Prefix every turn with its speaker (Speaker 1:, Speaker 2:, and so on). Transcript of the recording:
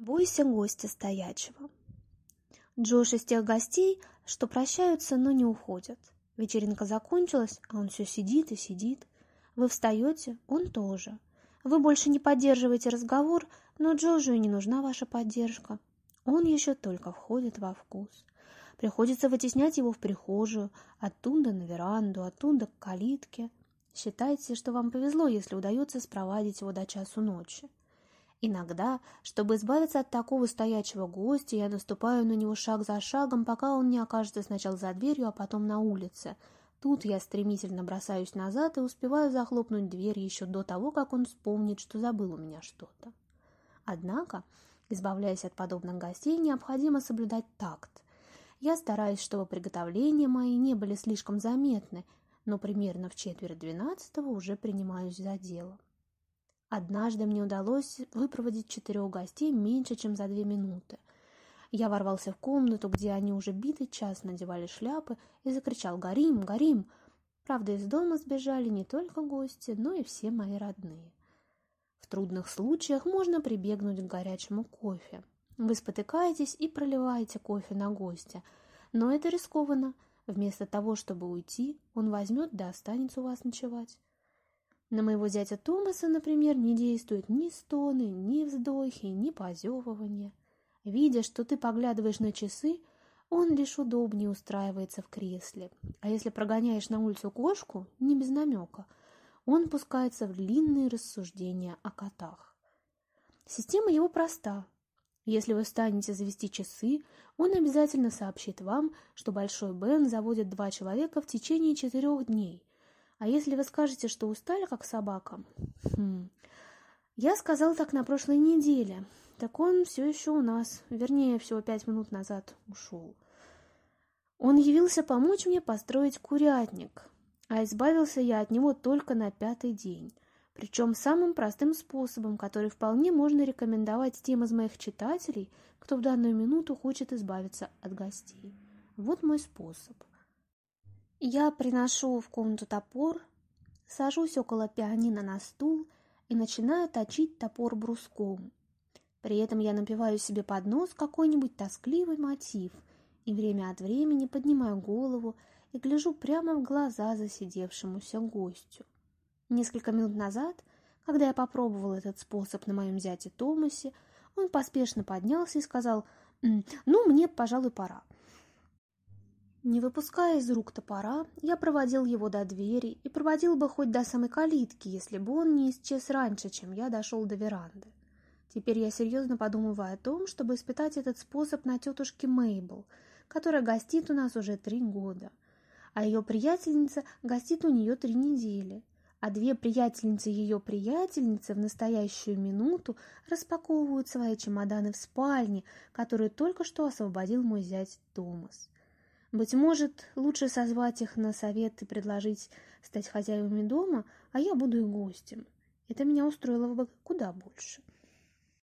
Speaker 1: Бойся гостя стоячего. Джош из тех гостей, что прощаются, но не уходят. Вечеринка закончилась, а он все сидит и сидит. Вы встаете, он тоже. Вы больше не поддерживаете разговор, но Джошу не нужна ваша поддержка. Он еще только входит во вкус. Приходится вытеснять его в прихожую, оттуда на веранду, оттуда к калитке. Считайте, что вам повезло, если удается спровадить его до часу ночи. Иногда, чтобы избавиться от такого стоячего гостя, я наступаю на него шаг за шагом, пока он не окажется сначала за дверью, а потом на улице. Тут я стремительно бросаюсь назад и успеваю захлопнуть дверь еще до того, как он вспомнит, что забыл у меня что-то. Однако, избавляясь от подобных гостей, необходимо соблюдать такт. Я стараюсь, чтобы приготовления мои не были слишком заметны, но примерно в четверть двенадцатого уже принимаюсь за дело. Однажды мне удалось выпроводить четырех гостей меньше, чем за две минуты. Я ворвался в комнату, где они уже битый час надевали шляпы, и закричал «Горим! Горим!». Правда, из дома сбежали не только гости, но и все мои родные. В трудных случаях можно прибегнуть к горячему кофе. Вы спотыкаетесь и проливаете кофе на гостя, но это рискованно. Вместо того, чтобы уйти, он возьмет да останется у вас ночевать. На моего зятя Томаса, например, не действуют ни стоны, ни вздохи, ни позевывания. Видя, что ты поглядываешь на часы, он лишь удобнее устраивается в кресле. А если прогоняешь на улицу кошку, не без намека, он пускается в длинные рассуждения о котах. Система его проста. Если вы станете завести часы, он обязательно сообщит вам, что Большой Бен заводит два человека в течение четырех дней – А если вы скажете, что устали, как собака... Хм. Я сказал так на прошлой неделе. Так он все еще у нас. Вернее, всего пять минут назад ушел. Он явился помочь мне построить курятник, а избавился я от него только на пятый день. Причем самым простым способом, который вполне можно рекомендовать тем из моих читателей, кто в данную минуту хочет избавиться от гостей. Вот мой способ. Я приношу в комнату топор, сажусь около пианино на стул и начинаю точить топор бруском. При этом я напиваю себе под нос какой-нибудь тоскливый мотив и время от времени поднимаю голову и гляжу прямо в глаза засидевшемуся гостю. Несколько минут назад, когда я попробовал этот способ на моем зяте Томасе, он поспешно поднялся и сказал «Ну, мне, пожалуй, пора». Не выпуская из рук топора, я проводил его до двери и проводил бы хоть до самой калитки, если бы он не исчез раньше, чем я дошел до веранды. Теперь я серьезно подумываю о том, чтобы испытать этот способ на тетушке Мейбл, которая гостит у нас уже три года, а ее приятельница гостит у нее три недели, а две приятельницы ее приятельницы в настоящую минуту распаковывают свои чемоданы в спальне, которую только что освободил мой зять Томас. Быть может, лучше созвать их на совет и предложить стать хозяевами дома, а я буду и гостем. Это меня устроило бы куда больше.